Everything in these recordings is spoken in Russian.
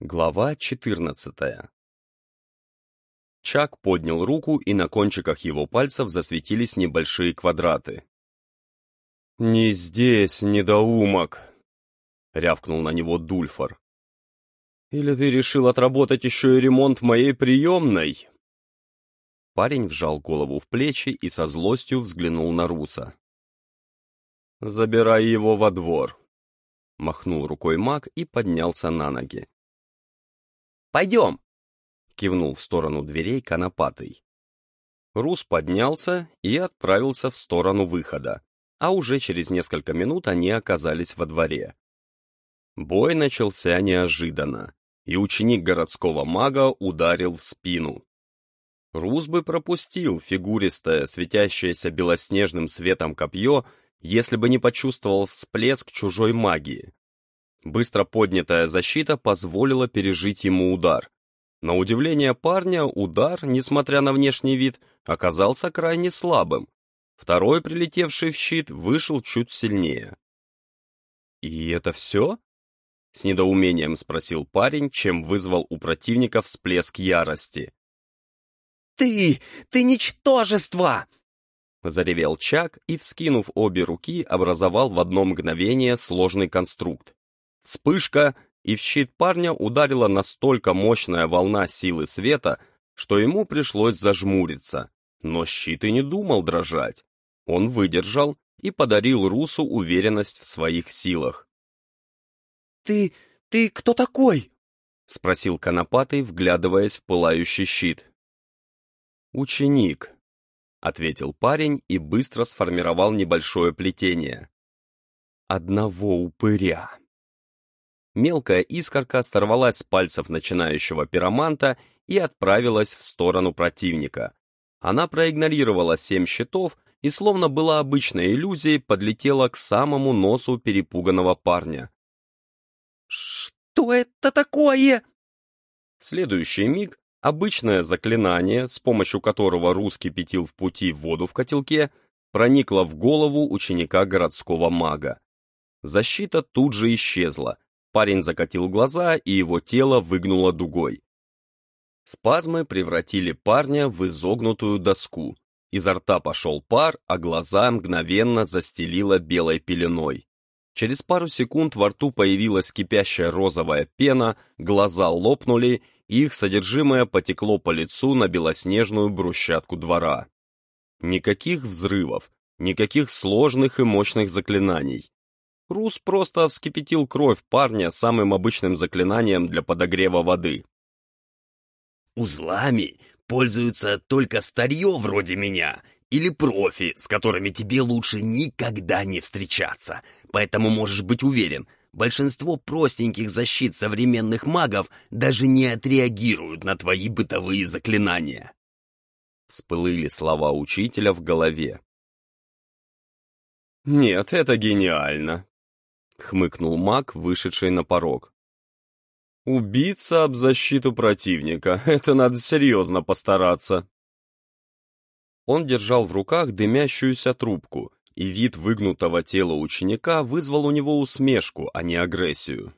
Глава 14 Чак поднял руку, и на кончиках его пальцев засветились небольшие квадраты. «Не здесь, недоумок!» — рявкнул на него Дульфор. «Или ты решил отработать еще и ремонт моей приемной?» Парень вжал голову в плечи и со злостью взглянул на Руса. «Забирай его во двор», — махнул рукой маг и поднялся на ноги. Пойдем!» — кивнул в сторону дверей конопатый. Рус поднялся и отправился в сторону выхода, а уже через несколько минут они оказались во дворе. Бой начался неожиданно, и ученик городского мага ударил в спину. Рус бы пропустил фигуристое, светящееся белоснежным светом копье, если бы не почувствовал всплеск чужой магии. Быстро поднятая защита позволила пережить ему удар. На удивление парня, удар, несмотря на внешний вид, оказался крайне слабым. Второй, прилетевший в щит, вышел чуть сильнее. «И это все?» — с недоумением спросил парень, чем вызвал у противника всплеск ярости. «Ты! Ты ничтожество!» Заревел Чак и, вскинув обе руки, образовал в одно мгновение сложный конструкт. Вспышка, и в щит парня ударила настолько мощная волна силы света, что ему пришлось зажмуриться. Но щит и не думал дрожать. Он выдержал и подарил Русу уверенность в своих силах. «Ты... ты кто такой?» — спросил Конопатый, вглядываясь в пылающий щит. «Ученик», — ответил парень и быстро сформировал небольшое плетение. «Одного упыря» мелкая искорка сорвалась с пальцев начинающего пироманта и отправилась в сторону противника. Она проигнорировала семь щитов и, словно была обычной иллюзией, подлетела к самому носу перепуганного парня. «Что это такое?» В следующий миг обычное заклинание, с помощью которого русский пятил в пути воду в котелке, проникло в голову ученика городского мага. Защита тут же исчезла, Парень закатил глаза, и его тело выгнуло дугой. Спазмы превратили парня в изогнутую доску. Изо рта пошел пар, а глаза мгновенно застелило белой пеленой. Через пару секунд во рту появилась кипящая розовая пена, глаза лопнули, и их содержимое потекло по лицу на белоснежную брусчатку двора. Никаких взрывов, никаких сложных и мощных заклинаний. Рус просто вскипятил кровь парня самым обычным заклинанием для подогрева воды. «Узлами пользуются только старье вроде меня или профи, с которыми тебе лучше никогда не встречаться. Поэтому можешь быть уверен, большинство простеньких защит современных магов даже не отреагируют на твои бытовые заклинания». Всплыли слова учителя в голове. «Нет, это гениально. — хмыкнул маг, вышедший на порог. «Убиться об защиту противника — это надо серьезно постараться». Он держал в руках дымящуюся трубку, и вид выгнутого тела ученика вызвал у него усмешку, а не агрессию.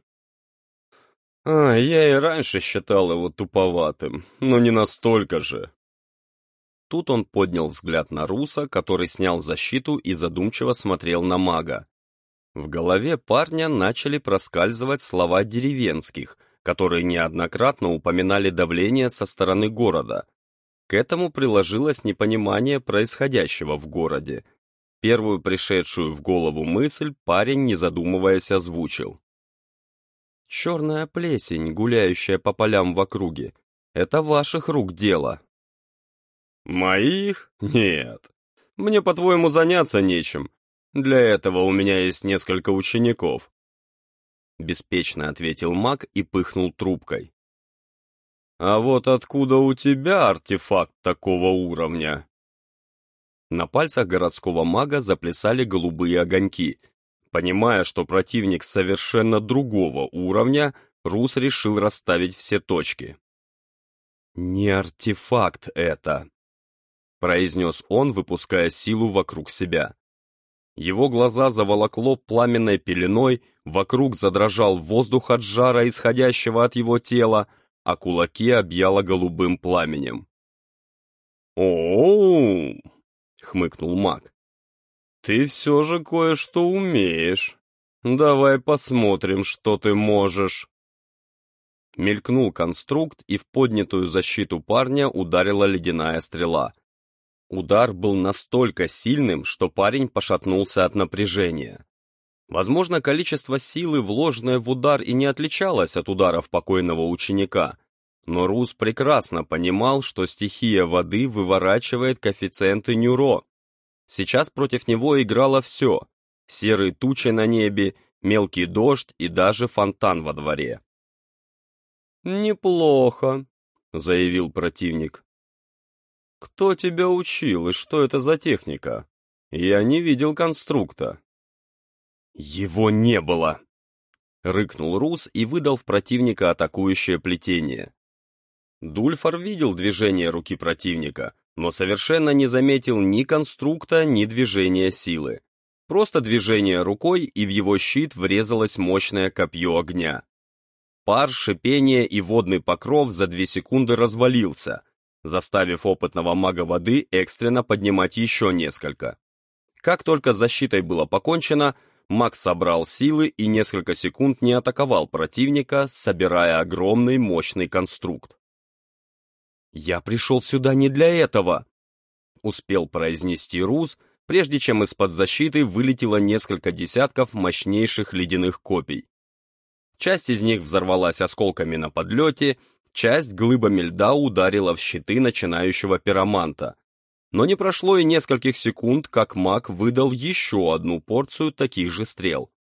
«А, я и раньше считал его туповатым, но не настолько же». Тут он поднял взгляд на Руса, который снял защиту и задумчиво смотрел на мага. В голове парня начали проскальзывать слова деревенских, которые неоднократно упоминали давление со стороны города. К этому приложилось непонимание происходящего в городе. Первую пришедшую в голову мысль парень, не задумываясь, озвучил. «Черная плесень, гуляющая по полям в округе, это ваших рук дело». «Моих? Нет. Мне, по-твоему, заняться нечем. Для этого у меня есть несколько учеников. Беспечно ответил маг и пыхнул трубкой. А вот откуда у тебя артефакт такого уровня? На пальцах городского мага заплясали голубые огоньки. Понимая, что противник совершенно другого уровня, Рус решил расставить все точки. «Не артефакт это», — произнес он, выпуская силу вокруг себя. Его глаза заволокло пламенной пеленой, вокруг задрожал воздух от жара, исходящего от его тела, а кулаки объяло голубым пламенем. о, хмыкнул маг. «Ты все же кое-что умеешь. Давай посмотрим, что ты можешь». Мелькнул конструкт, и в поднятую защиту парня ударила ледяная стрела. Удар был настолько сильным, что парень пошатнулся от напряжения. Возможно, количество силы, вложенное в удар, и не отличалось от ударов покойного ученика, но Рус прекрасно понимал, что стихия воды выворачивает коэффициенты Нюро. Сейчас против него играло все — серые тучи на небе, мелкий дождь и даже фонтан во дворе. «Неплохо», — заявил противник. «Кто тебя учил и что это за техника? Я не видел конструкта». «Его не было!» — рыкнул Рус и выдал в противника атакующее плетение. Дульфар видел движение руки противника, но совершенно не заметил ни конструкта, ни движения силы. Просто движение рукой, и в его щит врезалось мощное копье огня. Пар, шипение и водный покров за две секунды развалился, заставив опытного мага воды экстренно поднимать еще несколько. Как только защитой было покончено, маг собрал силы и несколько секунд не атаковал противника, собирая огромный мощный конструкт. «Я пришел сюда не для этого!» Успел произнести Рус, прежде чем из-под защиты вылетело несколько десятков мощнейших ледяных копий. Часть из них взорвалась осколками на подлете, часть глыбами льда ударила в щиты начинающего пироманта. Но не прошло и нескольких секунд, как маг выдал еще одну порцию таких же стрел.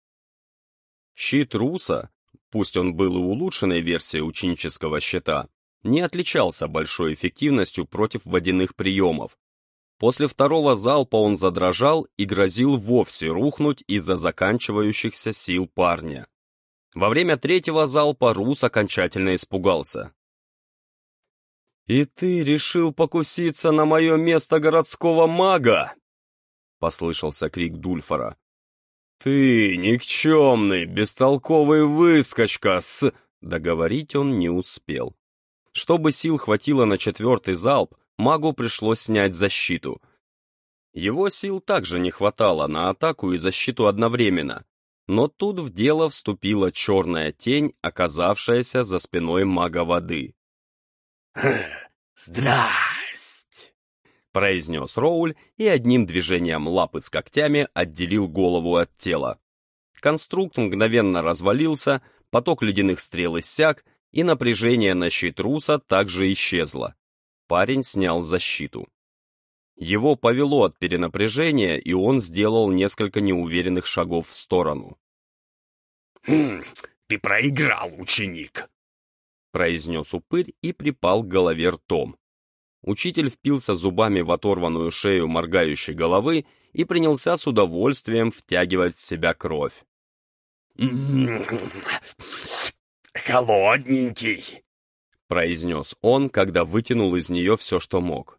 Щит Руса, пусть он был и улучшенной версией ученического щита, не отличался большой эффективностью против водяных приемов. После второго залпа он задрожал и грозил вовсе рухнуть из-за заканчивающихся сил парня. Во время третьего залпа Рус окончательно испугался. «И ты решил покуситься на мое место городского мага?» — послышался крик Дульфора. «Ты никчемный, бестолковый выскочка с...» Договорить он не успел. Чтобы сил хватило на четвертый залп, магу пришлось снять защиту. Его сил также не хватало на атаку и защиту одновременно, но тут в дело вступила черная тень, оказавшаяся за спиной мага воды. «Здрасть!» — произнес Роуль и одним движением лапы с когтями отделил голову от тела. Конструкт мгновенно развалился, поток ледяных стрел иссяк, и напряжение на щит Руса также исчезло. Парень снял защиту. Его повело от перенапряжения, и он сделал несколько неуверенных шагов в сторону. «Хм, ты проиграл, ученик!» Произнес упырь и припал к голове ртом. Учитель впился зубами в оторванную шею моргающей головы и принялся с удовольствием втягивать в себя кровь. «Холодненький!» — произнес он, когда вытянул из нее все, что мог.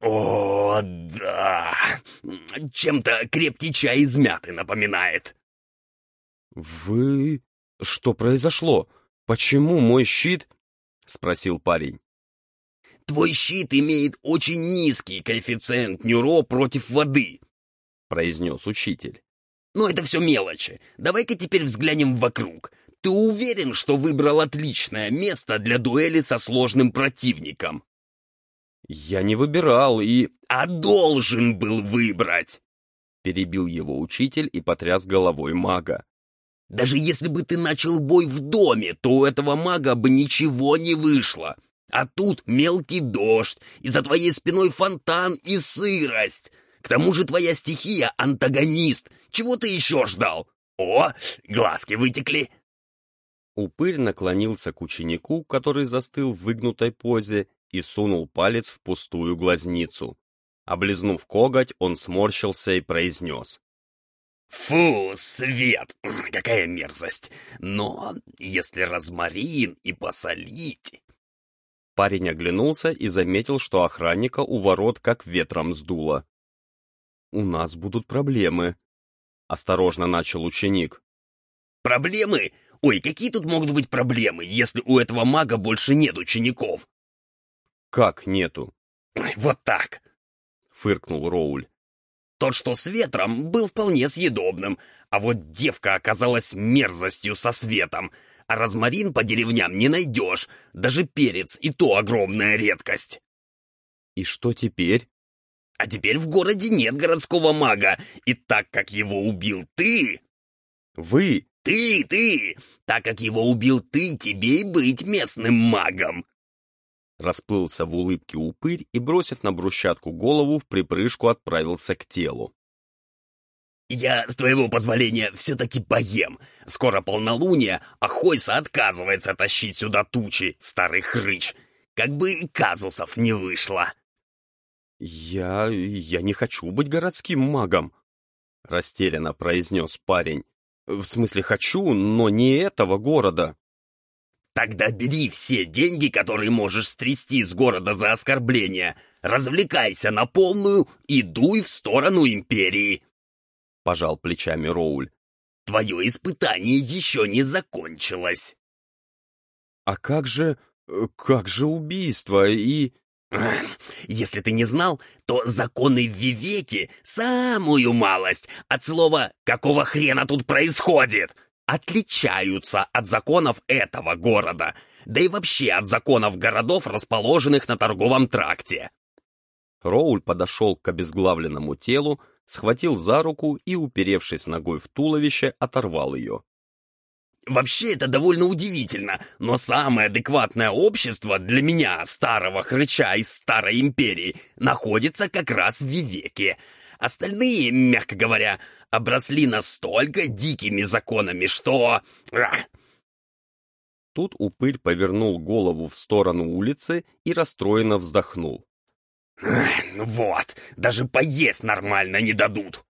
«О, да! Чем-то крепкий чай из мяты напоминает!» «Вы... Что произошло? Почему мой щит...» — спросил парень. «Твой щит имеет очень низкий коэффициент нюро против воды», — произнес учитель. «Но это все мелочи. Давай-ка теперь взглянем вокруг. Ты уверен, что выбрал отличное место для дуэли со сложным противником?» «Я не выбирал и...» «А должен был выбрать!» Перебил его учитель и потряс головой мага. «Даже если бы ты начал бой в доме, то у этого мага бы ничего не вышло. А тут мелкий дождь, и за твоей спиной фонтан и сырость. К тому же твоя стихия — антагонист. Чего ты еще ждал? О, глазки вытекли!» Упырь наклонился к ученику, который застыл в выгнутой позе, и сунул палец в пустую глазницу. Облизнув коготь, он сморщился и произнес. «Фу, свет! Какая мерзость! Но если розмарин и посолить...» Парень оглянулся и заметил, что охранника у ворот как ветром сдуло. у нас будут проблемы», — осторожно начал ученик. «Проблемы? Ой, какие тут могут быть проблемы, если у этого мага больше нет учеников?» «Как нету?» «Вот так», — фыркнул Роуль. «Тот, что с ветром, был вполне съедобным, а вот девка оказалась мерзостью со светом, а розмарин по деревням не найдешь, даже перец и то огромная редкость». «И что теперь?» «А теперь в городе нет городского мага, и так как его убил ты...» «Вы?» «Ты, ты! Так как его убил ты, тебе и быть местным магом!» Расплылся в улыбке упырь и, бросив на брусчатку голову, в припрыжку отправился к телу. «Я, с твоего позволения, все-таки поем. Скоро полнолуние, а Хойса отказывается тащить сюда тучи, старый хрыч. Как бы казусов не вышло». «Я... я не хочу быть городским магом», — растерянно произнес парень. В смысле, хочу, но не этого города. Тогда бери все деньги, которые можешь стрясти с города за оскорбление. Развлекайся на полную и дуй в сторону империи. Пожал плечами Роуль. Твое испытание еще не закончилось. А как же... как же убийство и... Если ты не знал, то законы в Вивеке — самую малость от слова «какого хрена тут происходит?» Отличаются от законов этого города, да и вообще от законов городов, расположенных на торговом тракте. Роуль подошел к обезглавленному телу, схватил за руку и, уперевшись ногой в туловище, оторвал ее. Вообще это довольно удивительно, но самое адекватное общество для меня, старого хрыча из старой империи, находится как раз в Вивеке. Остальные, мягко говоря, обросли настолько дикими законами, что... Ах! Тут упырь повернул голову в сторону улицы и расстроенно вздохнул. «Вот, даже поесть нормально не дадут!»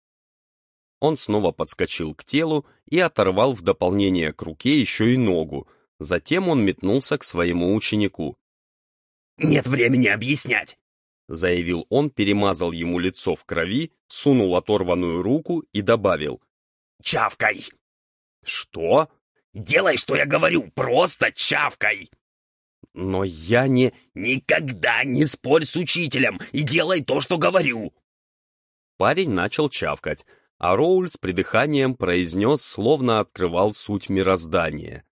Он снова подскочил к телу и оторвал в дополнение к руке еще и ногу. Затем он метнулся к своему ученику. «Нет времени объяснять!» Заявил он, перемазал ему лицо в крови, сунул оторванную руку и добавил. «Чавкай!» «Что?» «Делай, что я говорю, просто чавкай!» «Но я не...» «Никогда не спорь с учителем и делай то, что говорю!» Парень начал чавкать, а Роуль с придыханием произнес, словно открывал суть мироздания.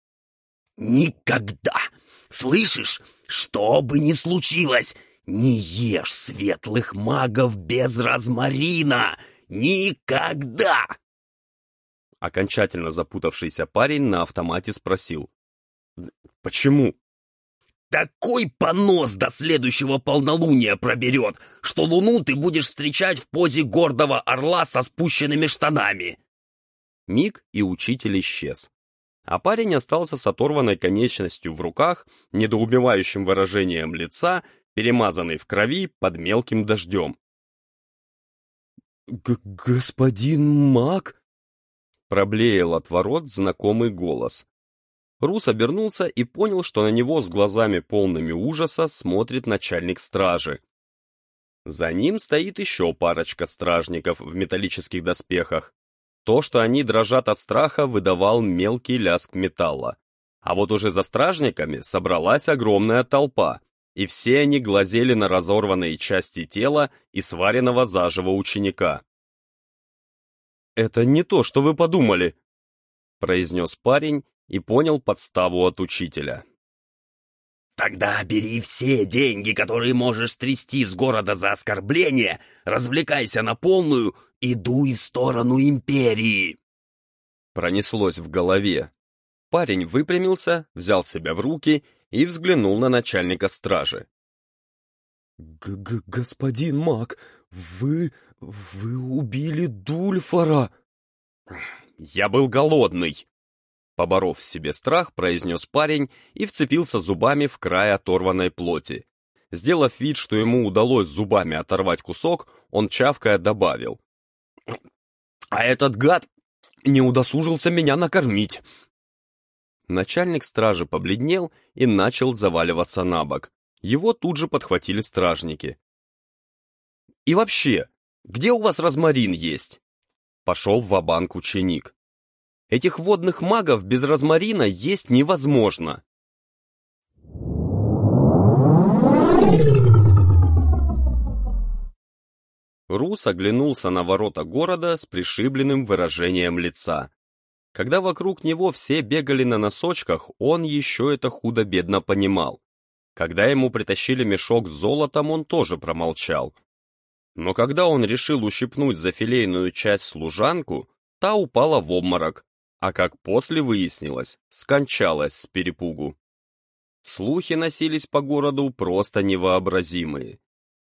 «Никогда! Слышишь, что бы ни случилось, не ешь светлых магов без розмарина! Никогда!» Окончательно запутавшийся парень на автомате спросил. «Почему?» Такой понос до следующего полнолуния проберет, что луну ты будешь встречать в позе гордого орла со спущенными штанами. Миг, и учитель исчез. А парень остался с оторванной конечностью в руках, недоубивающим выражением лица, перемазанный в крови под мелким дождем. Г «Господин маг?» Проблеял от ворот знакомый голос. Рус обернулся и понял, что на него с глазами полными ужаса смотрит начальник стражи. За ним стоит еще парочка стражников в металлических доспехах. То, что они дрожат от страха, выдавал мелкий лязг металла. А вот уже за стражниками собралась огромная толпа, и все они глазели на разорванные части тела и сваренного заживо ученика. «Это не то, что вы подумали», — произнес парень и понял подставу от учителя. «Тогда бери все деньги, которые можешь стрясти с города за оскорбление, развлекайся на полную и дуй в сторону империи!» Пронеслось в голове. Парень выпрямился, взял себя в руки и взглянул на начальника стражи. Г -г «Господин Мак, вы... вы убили Дульфора!» «Я был голодный!» Поборов в себе страх, произнес парень и вцепился зубами в край оторванной плоти. Сделав вид, что ему удалось зубами оторвать кусок, он чавкая добавил. «А этот гад не удосужился меня накормить!» Начальник стражи побледнел и начал заваливаться на бок. Его тут же подхватили стражники. «И вообще, Где у вас розмарин есть?» Пошел в банк ученик. «Этих водных магов без розмарина есть невозможно». Рус оглянулся на ворота города с пришибленным выражением лица. Когда вокруг него все бегали на носочках, он еще это худо-бедно понимал. Когда ему притащили мешок с золотом, он тоже промолчал. Но когда он решил ущипнуть за филейную часть служанку, та упала в обморок, а как после выяснилось, скончалась с перепугу. Слухи носились по городу просто невообразимые.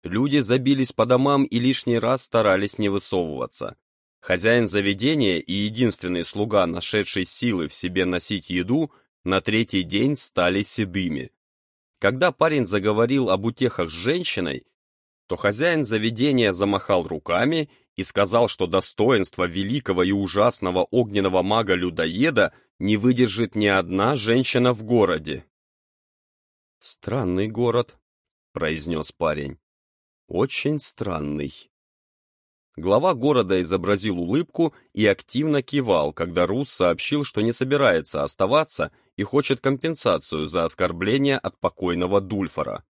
Люди забились по домам и лишний раз старались не высовываться. Хозяин заведения и единственный слуга, нашедший силы в себе носить еду, на третий день стали седыми. Когда парень заговорил об утехах с женщиной, то хозяин заведения замахал руками и сказал, что достоинство великого и ужасного огненного мага-людоеда не выдержит ни одна женщина в городе. «Странный город», — произнес парень. «Очень странный». Глава города изобразил улыбку и активно кивал, когда Рус сообщил, что не собирается оставаться и хочет компенсацию за оскорбление от покойного Дульфора.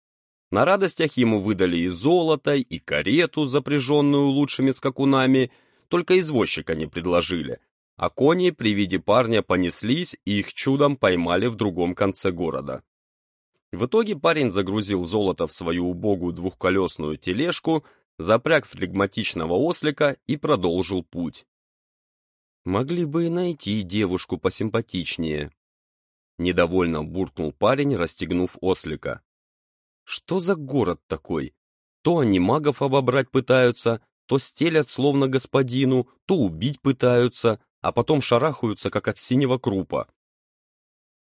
На радостях ему выдали и золото, и карету, запряженную лучшими скакунами, только извозчика не предложили, а кони при виде парня понеслись и их чудом поймали в другом конце города. В итоге парень загрузил золото в свою убогую двухколесную тележку, запряг флегматичного ослика и продолжил путь. «Могли бы и найти девушку посимпатичнее», — недовольно буркнул парень, расстегнув ослика. «Что за город такой? То они магов обобрать пытаются, то стелят словно господину, то убить пытаются, а потом шарахаются, как от синего крупа».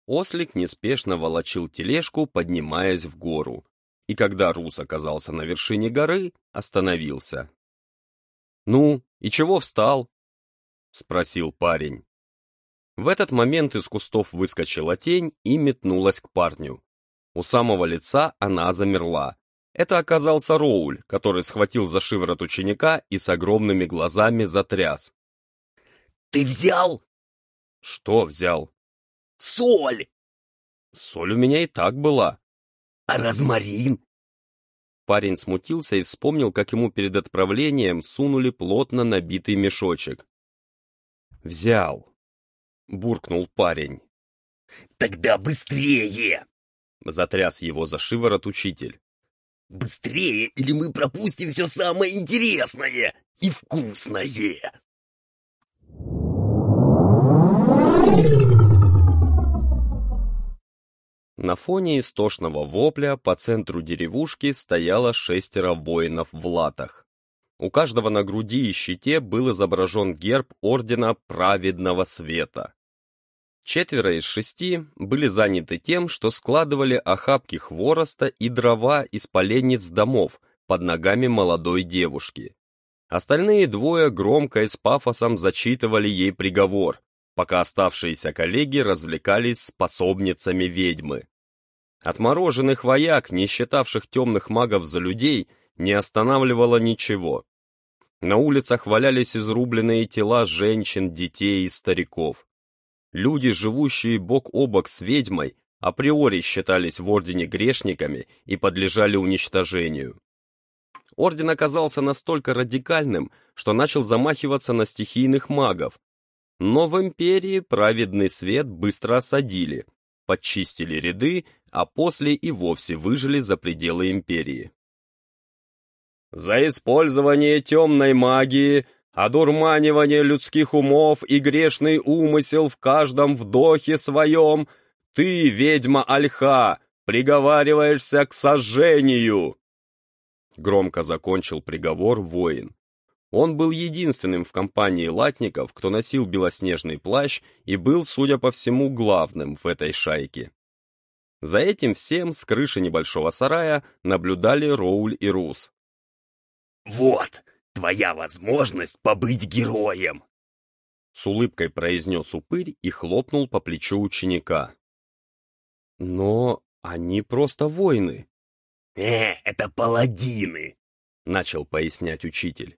Ослик неспешно волочил тележку, поднимаясь в гору и когда Рус оказался на вершине горы, остановился. «Ну, и чего встал?» — спросил парень. В этот момент из кустов выскочила тень и метнулась к парню. У самого лица она замерла. Это оказался Роуль, который схватил за шиворот ученика и с огромными глазами затряс. «Ты взял?» «Что взял?» «Соль!» «Соль у меня и так была», «А розмарин?» Парень смутился и вспомнил, как ему перед отправлением сунули плотно набитый мешочек. «Взял», — буркнул парень. «Тогда быстрее!» — затряс его за шиворот учитель. «Быстрее, или мы пропустим все самое интересное и вкусное!» На фоне истошного вопля по центру деревушки стояло шестеро воинов в латах. У каждого на груди и щите был изображен герб Ордена Праведного Света. Четверо из шести были заняты тем, что складывали охапки хвороста и дрова из поленниц домов под ногами молодой девушки. Остальные двое громко и с пафосом зачитывали ей приговор, пока оставшиеся коллеги развлекались способницами ведьмы. Отмороженных вояк, не считавших темных магов за людей, не останавливало ничего. На улицах валялись изрубленные тела женщин, детей и стариков. Люди, живущие бок о бок с ведьмой, априори считались в Ордене грешниками и подлежали уничтожению. Орден оказался настолько радикальным, что начал замахиваться на стихийных магов, но в империи праведный свет быстро осадили, подчистили ряды, а после и вовсе выжили за пределы империи. «За использование темной магии, одурманивание людских умов и грешный умысел в каждом вдохе своем, ты, ведьма Альха, приговариваешься к сожжению!» Громко закончил приговор воин. Он был единственным в компании латников, кто носил белоснежный плащ и был, судя по всему, главным в этой шайке. За этим всем с крыши небольшого сарая наблюдали Роуль и Рус. «Вот, твоя возможность побыть героем!» С улыбкой произнес упырь и хлопнул по плечу ученика. «Но они просто воины». «Э, это паладины!» — начал пояснять учитель.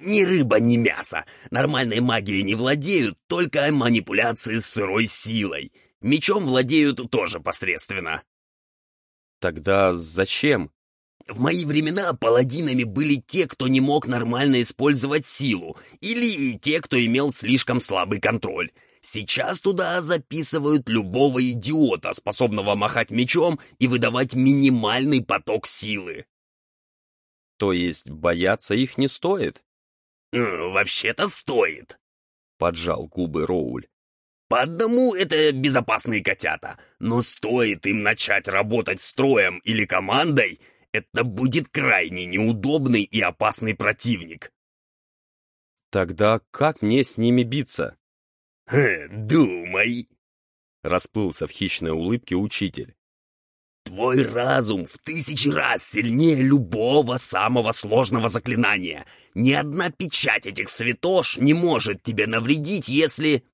Ни рыба, ни мясо. Нормальной магией не владеют, только манипуляции с сырой силой. Мечом владеют тоже посредственно. Тогда зачем? В мои времена паладинами были те, кто не мог нормально использовать силу, или те, кто имел слишком слабый контроль. Сейчас туда записывают любого идиота, способного махать мечом и выдавать минимальный поток силы. То есть бояться их не стоит? «Э, «Вообще-то стоит», — поджал губы Роуль. По одному это безопасные котята, но стоит им начать работать строем или командой, это будет крайне неудобный и опасный противник. Тогда как мне с ними биться? Думай, расплылся в хищной улыбке учитель. Твой разум в тысячи раз сильнее любого самого сложного заклинания. Ни одна печать этих святош не может тебе навредить, если...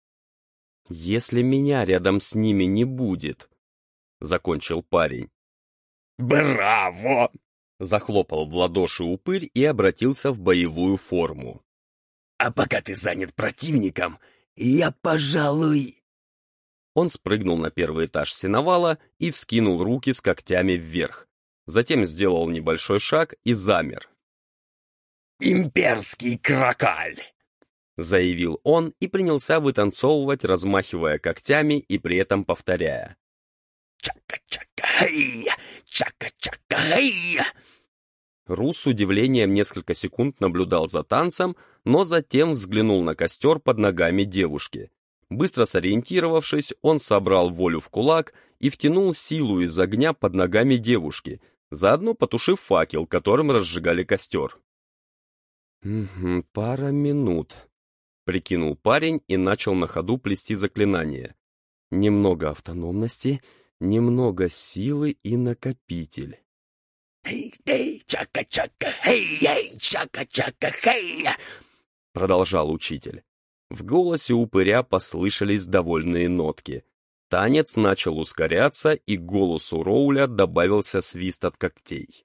Если меня рядом с ними не будет, — закончил парень. «Браво!» — захлопал в ладоши упырь и обратился в боевую форму. «А пока ты занят противником, я, пожалуй...» Он спрыгнул на первый этаж сеновала и вскинул руки с когтями вверх. Затем сделал небольшой шаг и замер. «Имперский крокаль!» Заявил он и принялся вытанцовывать, размахивая когтями и при этом повторяя. «Чака-чака-хей! Чака-чака-хей!» Рус с удивлением несколько секунд наблюдал за танцем, но затем взглянул на костер под ногами девушки. Быстро сориентировавшись, он собрал волю в кулак и втянул силу из огня под ногами девушки, заодно потушив факел, которым разжигали костер. «Угу, пара минут», — прикинул парень и начал на ходу плести заклинание. «Немного автономности, немного силы и накопитель». «Эй-эй, чака-чака, эй-эй, чака-чака, хей!» Продолжал учитель. В голосе упыря послышались довольные нотки. Танец начал ускоряться, и голосу Роуля добавился свист от когтей.